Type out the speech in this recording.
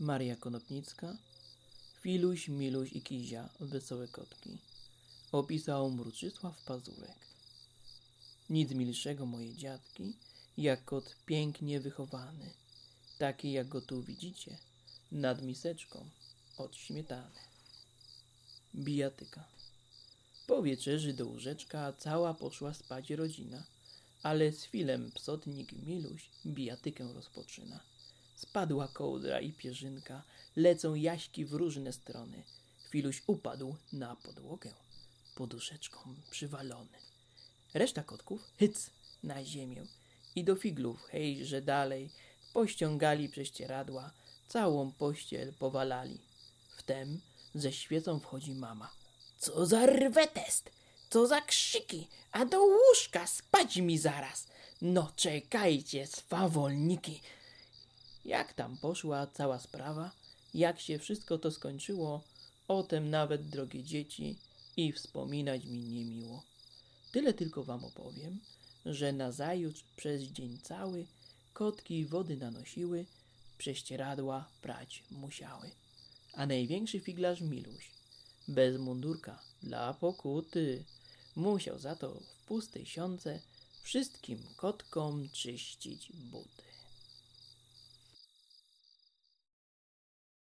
Maria Konopnicka, Filuś, Miluś i Kizia, wesołe kotki. Opisał Mruczysław Pazurek. Nic milszego moje dziadki, jak kot pięknie wychowany, taki jak go tu widzicie, nad miseczką od śmietany. Bijatyka. Po wieczerzy do łóżeczka cała poszła spać rodzina, ale z chwilem psotnik Miluś bijatykę rozpoczyna. Spadła kołdra i pierzynka, lecą jaśki w różne strony. Filuś upadł na podłogę, poduszeczką przywalony. Reszta kotków hyc na ziemię i do figlów hejże dalej pościągali prześcieradła, całą pościel powalali. Wtem ze świecą wchodzi mama. Co za rwetest, co za krzyki, a do łóżka spać mi zaraz. No czekajcie, swawolniki. Jak tam poszła cała sprawa, jak się wszystko to skończyło, o tem nawet, drogie dzieci, i wspominać mi niemiło. Tyle tylko wam opowiem, że nazajutrz przez dzień cały kotki wody nanosiły, prześcieradła prać musiały. A największy figlarz Miluś, bez mundurka dla pokuty, musiał za to w pustej siące wszystkim kotkom czyścić buty.